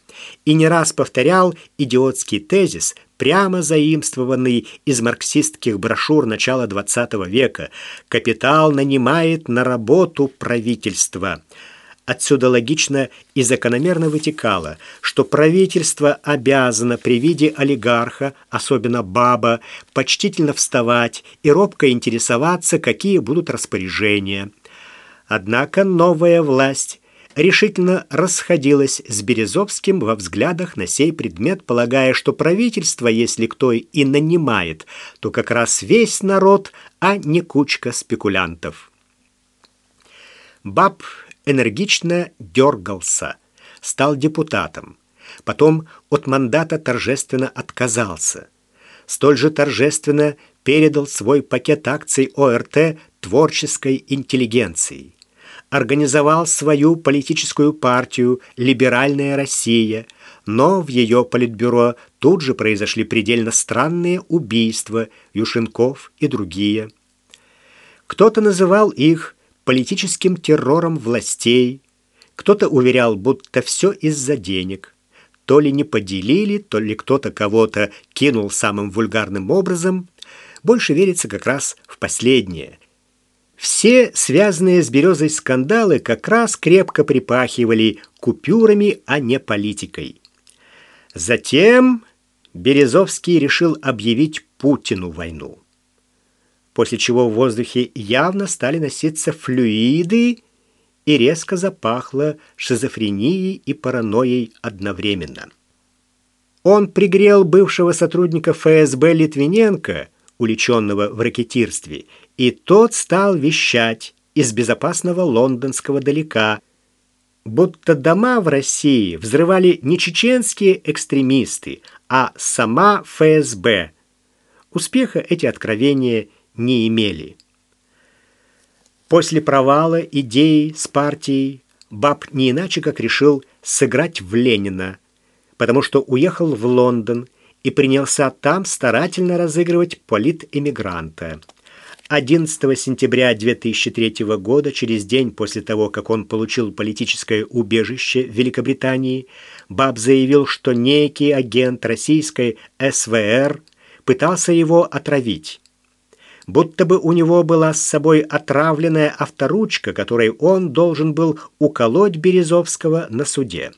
Speaker 1: И не раз повторял идиотский тезис, прямо заимствованный из марксистских брошюр начала XX века «Капитал нанимает на работу правительство». Отсюда логично и закономерно вытекало, что правительство обязано при виде олигарха, особенно баба, почтительно вставать и робко интересоваться, какие будут распоряжения. Однако новая власть решительно расходилась с Березовским во взглядах на сей предмет, полагая, что правительство, если кто и нанимает, то как раз весь народ, а не кучка спекулянтов. Баб энергично дергался, стал депутатом. Потом от мандата торжественно отказался. Столь же торжественно передал свой пакет акций ОРТ творческой интеллигенции. Организовал свою политическую партию «Либеральная Россия», но в ее политбюро тут же произошли предельно странные убийства Юшенков и другие. Кто-то называл их политическим террором властей. Кто-то уверял, будто все из-за денег. То ли не поделили, то ли кто-то кого-то кинул самым вульгарным образом. Больше верится как раз в последнее. Все связанные с березой скандалы как раз крепко припахивали купюрами, а не политикой. Затем Березовский решил объявить Путину войну после чего в воздухе явно стали носиться флюиды и резко запахло шизофренией и паранойей одновременно. Он пригрел бывшего сотрудника ФСБ Литвиненко, уличенного в ракетирстве, и тот стал вещать из безопасного лондонского далека, будто дома в России взрывали не чеченские экстремисты, а сама ФСБ. Успеха эти откровения не имели. После провала идеи с партией Баб не иначе как решил сыграть в Ленина, потому что уехал в Лондон и принялся там старательно разыгрывать политэмигранта. 11 сентября 2003 года, через день после того, как он получил политическое убежище в Великобритании, Баб заявил, что некий агент российской СВР пытался его отравить будто бы у него была с собой отравленная авторучка, которой он должен был уколоть Березовского на суде.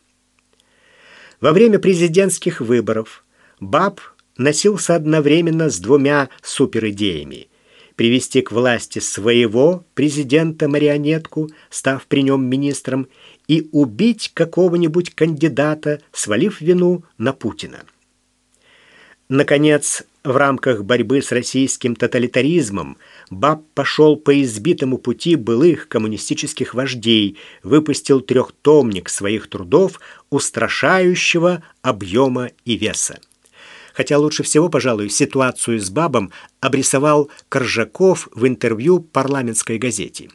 Speaker 1: Во время президентских выборов Баб носился одновременно с двумя суперидеями – привести к власти своего президента-марионетку, став при нем министром, и убить какого-нибудь кандидата, свалив вину на Путина. Наконец, в рамках борьбы с российским тоталитаризмом Баб пошел по избитому пути былых коммунистических вождей, выпустил трехтомник своих трудов устрашающего объема и веса. Хотя лучше всего, пожалуй, ситуацию с Бабом обрисовал Коржаков в интервью парламентской газете.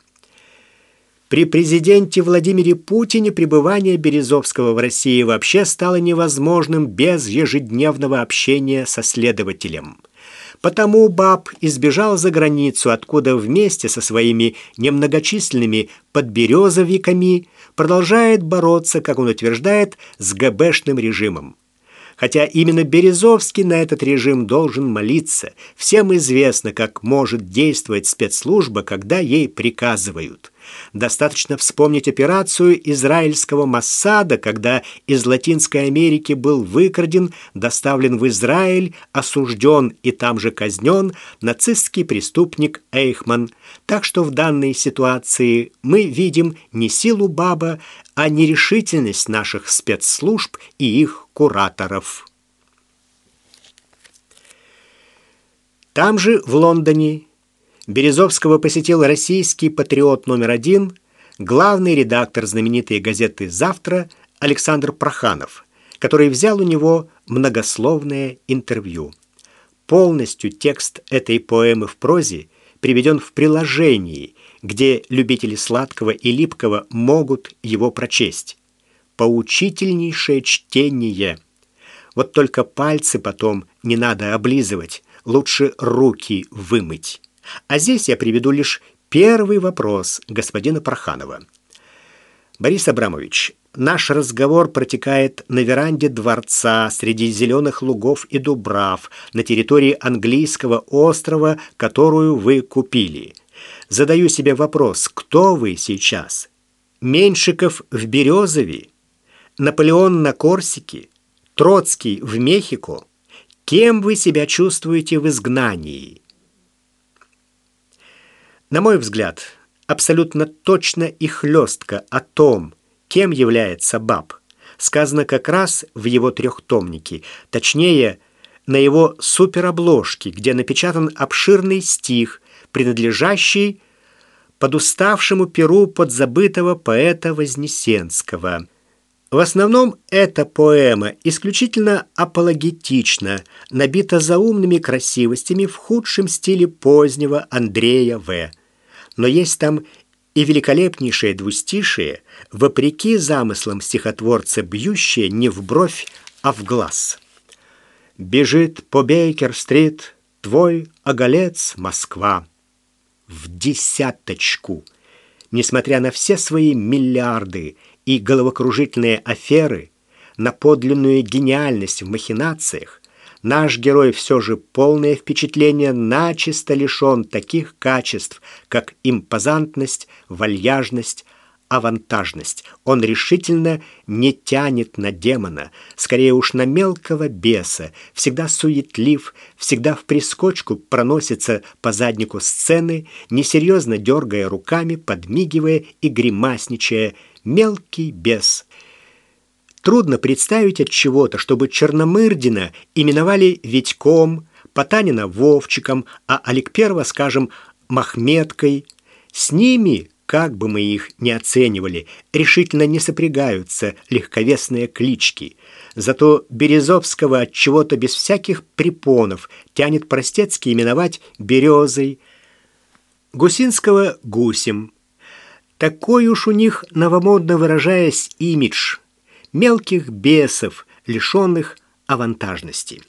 Speaker 1: При президенте Владимире Путине пребывание Березовского в России вообще стало невозможным без ежедневного общения со следователем. Потому Баб избежал за границу, откуда вместе со своими немногочисленными подберезовиками продолжает бороться, как он утверждает, с ГБшным режимом. Хотя именно Березовский на этот режим должен молиться. Всем известно, как может действовать спецслужба, когда ей приказывают. Достаточно вспомнить операцию израильского Массада, когда из Латинской Америки был выкраден, доставлен в Израиль, осужден и там же казнен нацистский преступник Эйхман. Так что в данной ситуации мы видим не силу Баба, а нерешительность наших спецслужб и их кураторов. Там же, в Лондоне, Березовского посетил российский патриот номер один, главный редактор знаменитой газеты «Завтра» Александр Проханов, который взял у него многословное интервью. Полностью текст этой поэмы в прозе приведен в приложении, где любители сладкого и липкого могут его прочесть. Поучительнейшее чтение. Вот только пальцы потом не надо облизывать, лучше руки вымыть. А здесь я приведу лишь первый вопрос господина Проханова. Борис Абрамович, наш разговор протекает на веранде дворца среди зеленых лугов и дубрав на территории английского острова, которую вы купили. Задаю себе вопрос, кто вы сейчас? Меньшиков в Березове? Наполеон на Корсике? Троцкий в Мехико? Кем вы себя чувствуете в изгнании? На мой взгляд, абсолютно точно и хлестко о том, кем является Баб, сказано как раз в его трехтомнике, точнее, на его суперобложке, где напечатан обширный стих, принадлежащий подуставшему перу подзабытого поэта Вознесенского. В основном эта поэма исключительно апологетична, набита заумными красивостями в худшем стиле позднего Андрея В но есть там и великолепнейшее двустишие, вопреки замыслам стихотворца, бьющее не в бровь, а в глаз. «Бежит по Бейкер-стрит твой оголец Москва» в десяточку. Несмотря на все свои миллиарды и головокружительные аферы, на подлинную гениальность в махинациях, наш герой все же полное впечатление начисто лишен таких качеств, как импозантность, вальяжность, авантажность. Он решительно не тянет на демона, скорее уж на мелкого беса, всегда суетлив, всегда в прискочку проносится по заднику сцены, несерьезно дергая руками, подмигивая и гримасничая. Мелкий бес. Трудно представить от чего-то, чтобы Черномырдина именовали Витьком, Потанина Вовчиком, а Аликперова, скажем, Махметкой. С ними как бы мы их ни оценивали, решительно не сопрягаются легковесные клички. Зато Березовского от чего-то без всяких препонов тянет простецки именовать березой, Гусинского — гусем. Такой уж у них, новомодно выражаясь, имидж мелких бесов, лишенных авантажности.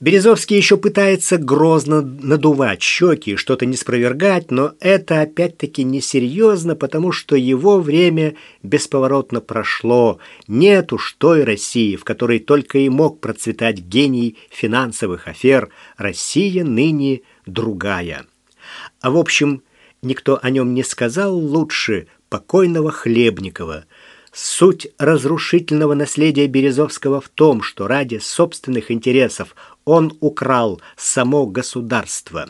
Speaker 1: Березовский еще пытается грозно надувать щеки, что-то не спровергать, но это опять-таки несерьезно, потому что его время бесповоротно прошло. Нет уж той России, в которой только и мог процветать гений финансовых афер. Россия ныне другая. А в общем, никто о нем не сказал лучше покойного Хлебникова – Суть разрушительного наследия Березовского в том, что ради собственных интересов он украл само государство.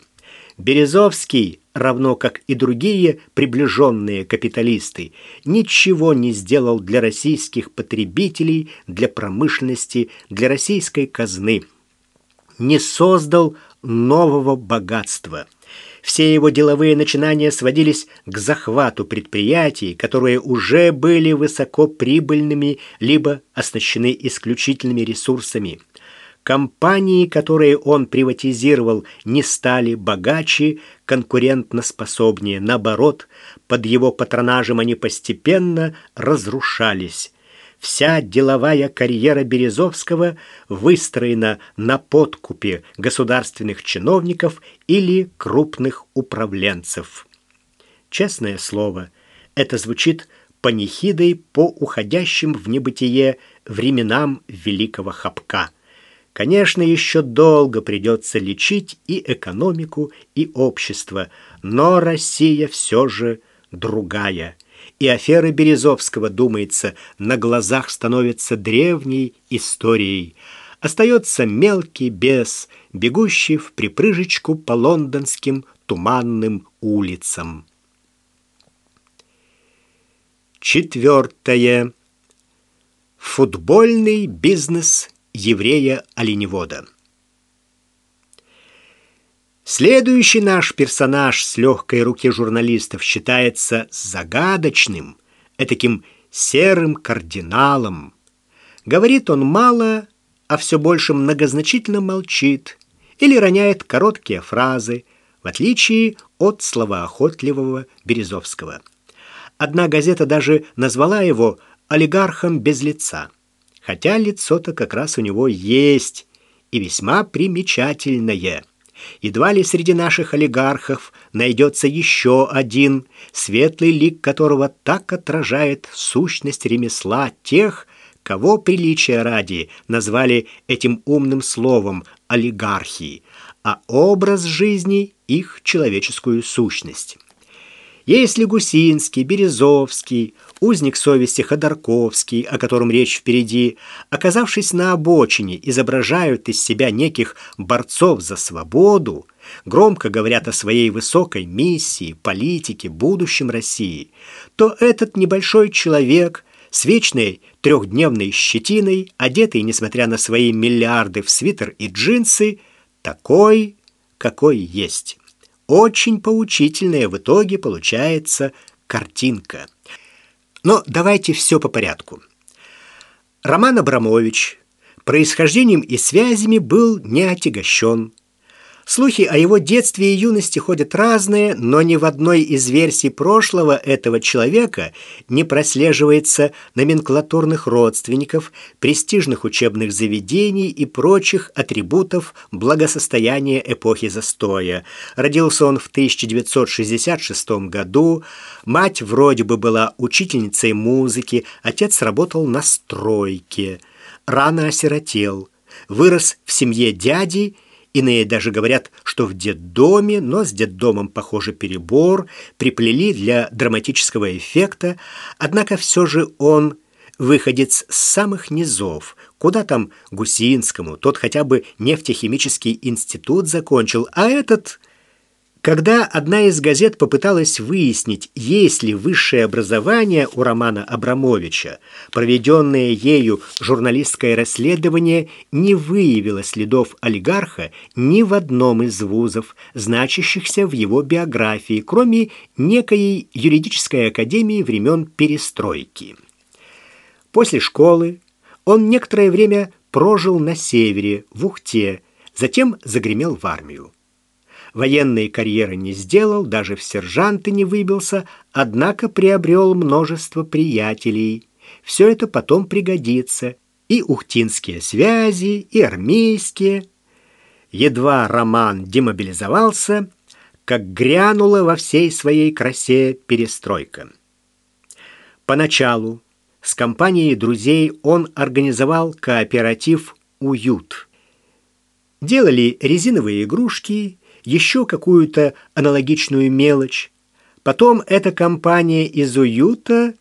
Speaker 1: Березовский, равно как и другие приближенные капиталисты, ничего не сделал для российских потребителей, для промышленности, для российской казны. Не создал нового богатства – все его деловые начинания сводились к захвату предприятий, которые уже были высокоприбыльными либо оснащены исключительными ресурсами. Компании, которые он приватизировал, не стали богаче, конкурентноспособнее. Наоборот, под его патронажем они постепенно разрушались. Вся деловая карьера Березовского выстроена на подкупе государственных чиновников или крупных управленцев. Честное слово, это звучит панихидой по уходящим в небытие временам великого хапка. Конечно, еще долго придется лечить и экономику, и общество, но Россия все же другая – и афера Березовского, думается, на глазах становится древней историей. Остается мелкий бес, бегущий в припрыжечку по лондонским туманным улицам. Четвертое. Футбольный бизнес еврея-оленевода. Следующий наш персонаж с легкой руки журналистов считается загадочным, этаким серым кардиналом. Говорит он мало, а все больше многозначительно молчит или роняет короткие фразы, в отличие от словоохотливого Березовского. Одна газета даже назвала его олигархом без лица, хотя лицо-то как раз у него есть и весьма примечательное – Едва ли среди наших олигархов найдется еще один, светлый лик которого так отражает сущность ремесла тех, кого приличия ради назвали этим умным словом олигархии, а образ жизни их человеческую сущность. Если Гусинский, Березовский, узник совести Ходорковский, о котором речь впереди, оказавшись на обочине, изображают из себя неких борцов за свободу, громко говорят о своей высокой миссии, политике, будущем России, то этот небольшой человек с вечной трехдневной щетиной, одетый, несмотря на свои миллиарды, в свитер и джинсы, такой, какой есть. Очень поучительная в итоге получается картинка. Но давайте все по порядку. Роман Абрамович происхождением и связями был не отягощен. Слухи о его детстве и юности ходят разные, но ни в одной из версий прошлого этого человека не прослеживается номенклатурных родственников, престижных учебных заведений и прочих атрибутов благосостояния эпохи застоя. Родился он в 1966 году, мать вроде бы была учительницей музыки, отец работал на стройке. Рано осиротел, вырос в семье дяди Иные даже говорят, что в детдоме, но с детдомом, похоже, перебор, приплели для драматического эффекта, однако все же он выходец с самых низов, куда там Гусинскому, тот хотя бы нефтехимический институт закончил, а этот когда одна из газет попыталась выяснить, есть ли высшее образование у Романа Абрамовича, проведенное ею журналистское расследование не выявило следов олигарха ни в одном из вузов, значащихся в его биографии, кроме некой юридической академии времен перестройки. После школы он некоторое время прожил на севере, в Ухте, затем загремел в армию. Военной карьеры не сделал, даже в сержанты не выбился, однако приобрел множество приятелей. Все это потом пригодится. И ухтинские связи, и армейские. Едва Роман демобилизовался, как грянула во всей своей красе перестройка. Поначалу с компанией друзей он организовал кооператив «Уют». Делали резиновые игрушки, еще какую-то аналогичную мелочь. Потом эта компания из уюта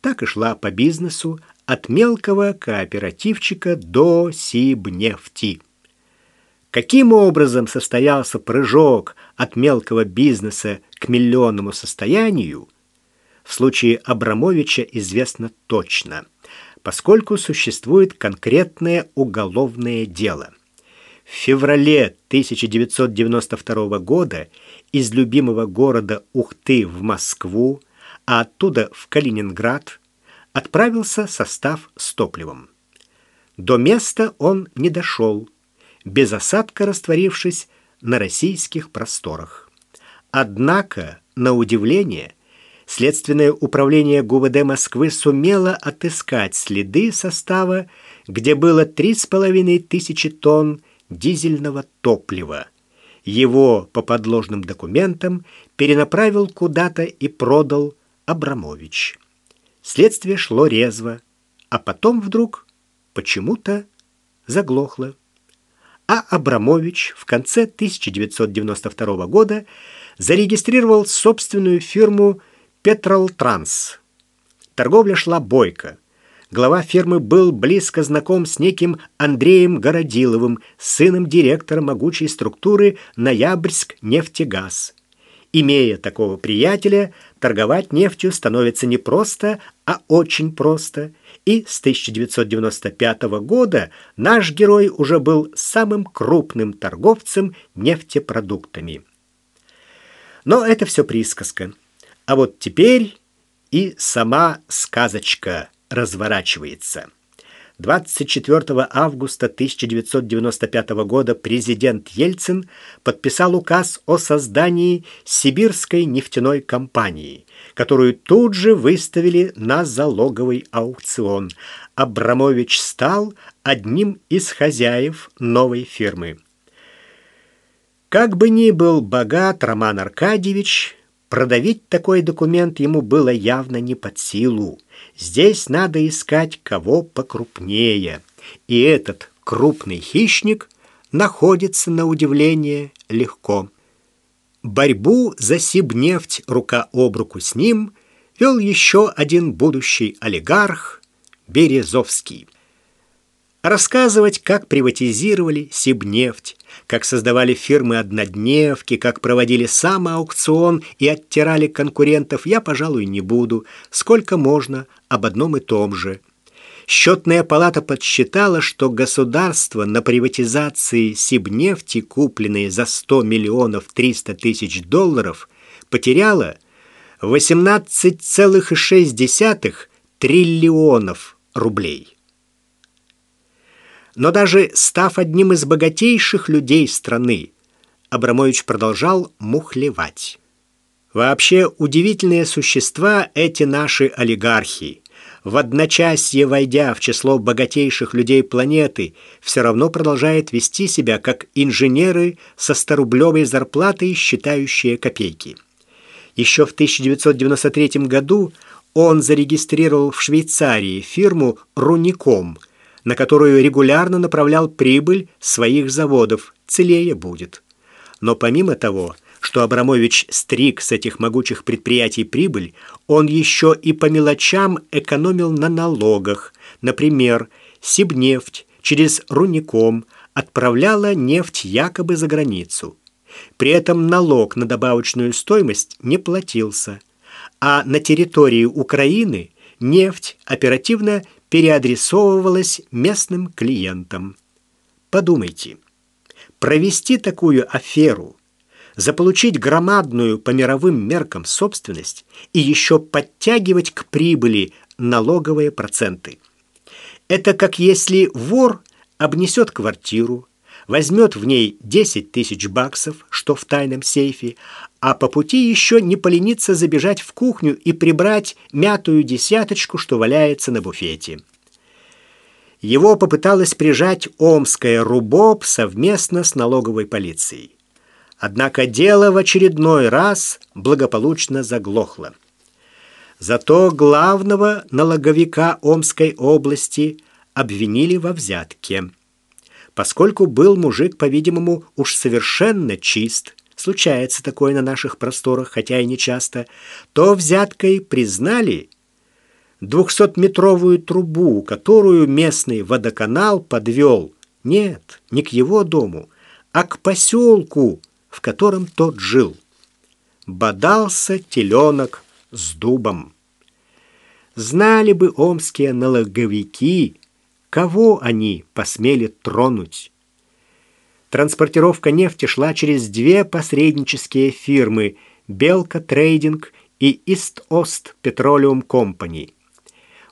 Speaker 1: так и шла по бизнесу от мелкого кооперативчика до Сибнефти. Каким образом состоялся прыжок от мелкого бизнеса к миллионному состоянию, в случае Абрамовича известно точно, поскольку существует конкретное уголовное дело. В феврале 1992 года из любимого города Ухты в Москву, а оттуда в Калининград, отправился состав с топливом. До места он не дошел, без осадка растворившись на российских просторах. Однако, на удивление, Следственное управление ГУВД Москвы сумело отыскать следы состава, где было 3,5 тысячи тонн дизельного топлива. Его по подложным документам перенаправил куда-то и продал Абрамович. Следствие шло резво, а потом вдруг почему-то заглохло. А Абрамович в конце 1992 года зарегистрировал собственную фирму «Петролтранс». Торговля шла бойко. Глава фирмы был близко знаком с неким Андреем Городиловым, сыном директора могучей структуры «Ноябрьск нефтегаз». Имея такого приятеля, торговать нефтью становится не просто, а очень просто. И с 1995 года наш герой уже был самым крупным торговцем нефтепродуктами. Но это все присказка. А вот теперь и сама сказочка – разворачивается. 24 августа 1995 года президент Ельцин подписал указ о создании Сибирской нефтяной компании, которую тут же выставили на залоговый аукцион. Абрамович стал одним из хозяев новой фирмы. Как бы ни был богат Роман Аркадьевич, продавить такой документ ему было явно не под силу. Здесь надо искать кого покрупнее. И этот крупный хищник находится на удивление легко. Борьбу за Сибнефть рука об руку с ним вел еще один будущий олигарх Березовский. Рассказывать, как приватизировали Сибнефть, как создавали фирмы-однодневки, как проводили сам аукцион и оттирали конкурентов, я, пожалуй, не буду. Сколько можно об одном и том же. Счетная палата подсчитала, что государство на приватизации Сибнефти, купленной за 100 миллионов 300 тысяч долларов, потеряло 18,6 триллионов рублей. Но даже став одним из богатейших людей страны, Абрамович продолжал мухлевать. Вообще удивительные существа эти наши олигархи. В одночасье войдя в число богатейших людей планеты, все равно продолжает вести себя как инженеры со 100-рублевой зарплатой, считающие копейки. Еще в 1993 году он зарегистрировал в Швейцарии фирму «Руником», на которую регулярно направлял прибыль своих заводов, целее будет. Но помимо того, что Абрамович стриг с этих могучих предприятий прибыль, он еще и по мелочам экономил на налогах. Например, Сибнефть через Руником отправляла нефть якобы за границу. При этом налог на добавочную стоимость не платился, а на территории Украины нефть оперативно переадресовывалась местным клиентам. Подумайте, провести такую аферу, заполучить громадную по мировым меркам собственность и еще подтягивать к прибыли налоговые проценты. Это как если вор обнесет квартиру, возьмет в ней 10 тысяч баксов, что в тайном сейфе, а по пути еще не поленится забежать в кухню и прибрать мятую десяточку, что валяется на буфете. Его попыталась прижать Омская РУБОП совместно с налоговой полицией. Однако дело в очередной раз благополучно заглохло. Зато главного налоговика Омской области обвинили во взятке. Поскольку был мужик, по-видимому, уж совершенно чист, случается такое на наших просторах, хотя и не часто, то взяткой признали двухсотметровую трубу, которую местный водоканал подвел, нет, не к его дому, а к поселку, в котором тот жил. Бодался теленок с дубом. Знали бы омские налоговики, кого они посмели тронуть. Транспортировка нефти шла через две посреднические фирмы «Белка Трейдинг» и «Ист-Ост Петролиум Компани».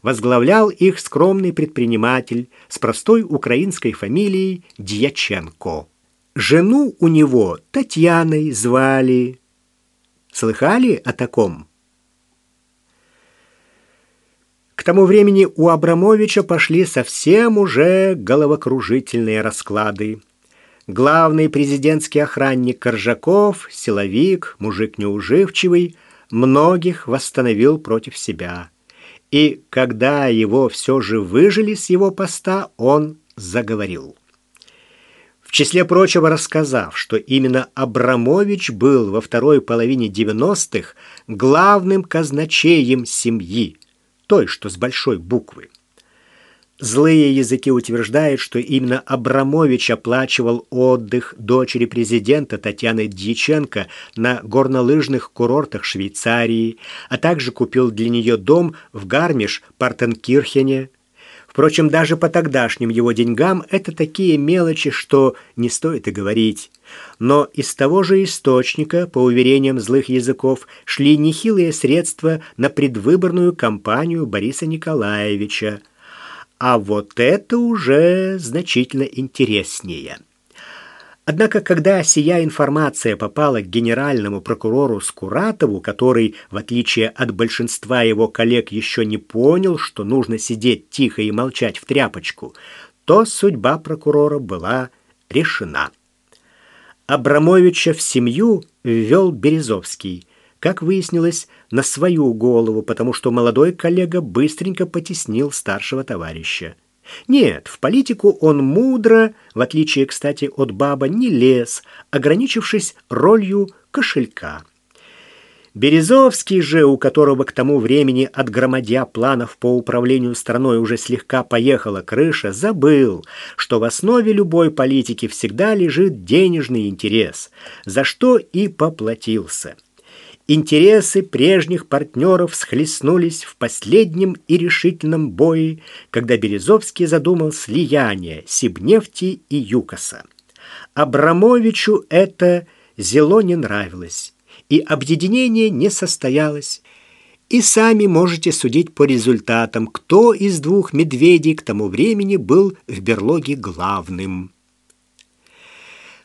Speaker 1: Возглавлял их скромный предприниматель с простой украинской фамилией Дьяченко. Жену у него Татьяной звали. Слыхали о таком? К тому времени у Абрамовича пошли совсем уже головокружительные расклады. Главный президентский охранник Коржаков, силовик, мужик неуживчивый, многих восстановил против себя. И когда его все же выжили с его поста, он заговорил. В числе прочего рассказав, что именно Абрамович был во второй половине 90-х главным казначеем семьи, той, что с большой буквы. Злые языки утверждают, что именно Абрамович оплачивал отдых дочери президента Татьяны Дьяченко на горнолыжных курортах Швейцарии, а также купил для нее дом в Гармиш-Партенкирхене. Впрочем, даже по тогдашним его деньгам это такие мелочи, что не стоит и говорить. Но из того же источника, по уверениям злых языков, шли нехилые средства на предвыборную кампанию Бориса Николаевича. А вот это уже значительно интереснее. Однако, когда сия информация попала к генеральному прокурору Скуратову, который, в отличие от большинства его коллег, еще не понял, что нужно сидеть тихо и молчать в тряпочку, то судьба прокурора была решена. Абрамовича в семью ввел Березовский, как выяснилось, на свою голову, потому что молодой коллега быстренько потеснил старшего товарища. Нет, в политику он мудро, в отличие, кстати, от баба, не лез, ограничившись ролью кошелька. Березовский же, у которого к тому времени от громадья планов по управлению страной уже слегка поехала крыша, забыл, что в основе любой политики всегда лежит денежный интерес, за что и поплатился. Интересы прежних партнеров схлестнулись в последнем и решительном бое, когда Березовский задумал слияние Сибнефти и Юкоса. Абрамовичу это зело не нравилось, и объединение не состоялось. И сами можете судить по результатам, кто из двух медведей к тому времени был в берлоге главным.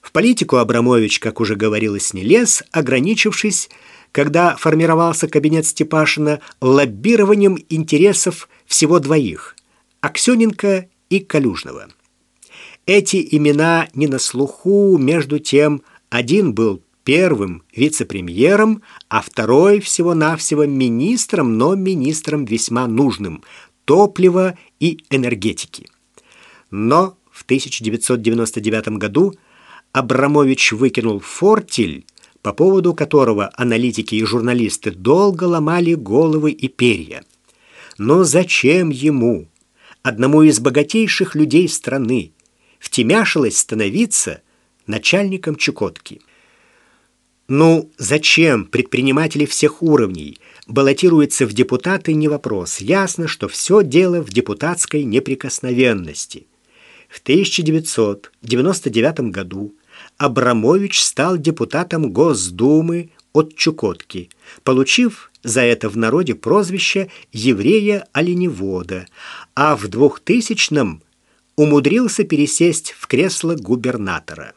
Speaker 1: В политику Абрамович, как уже говорилось, не лез, ограничившись когда формировался кабинет Степашина лоббированием интересов всего двоих – Аксененко и Калюжного. Эти имена не на слуху, между тем один был первым вице-премьером, а второй всего-навсего министром, но министром весьма нужным – топлива и энергетики. Но в 1999 году Абрамович выкинул фортель, по поводу которого аналитики и журналисты долго ломали головы и перья. Но зачем ему, одному из богатейших людей страны, втемяшилось становиться начальником Чукотки? Ну, зачем предприниматели всех уровней баллотируются в депутаты, не вопрос. Ясно, что все дело в депутатской неприкосновенности. В 1999 году Абрамович стал депутатом Госдумы от Чукотки, получив за это в народе прозвище еврея-оленевода, а в 2000-м умудрился пересесть в кресло губернатора.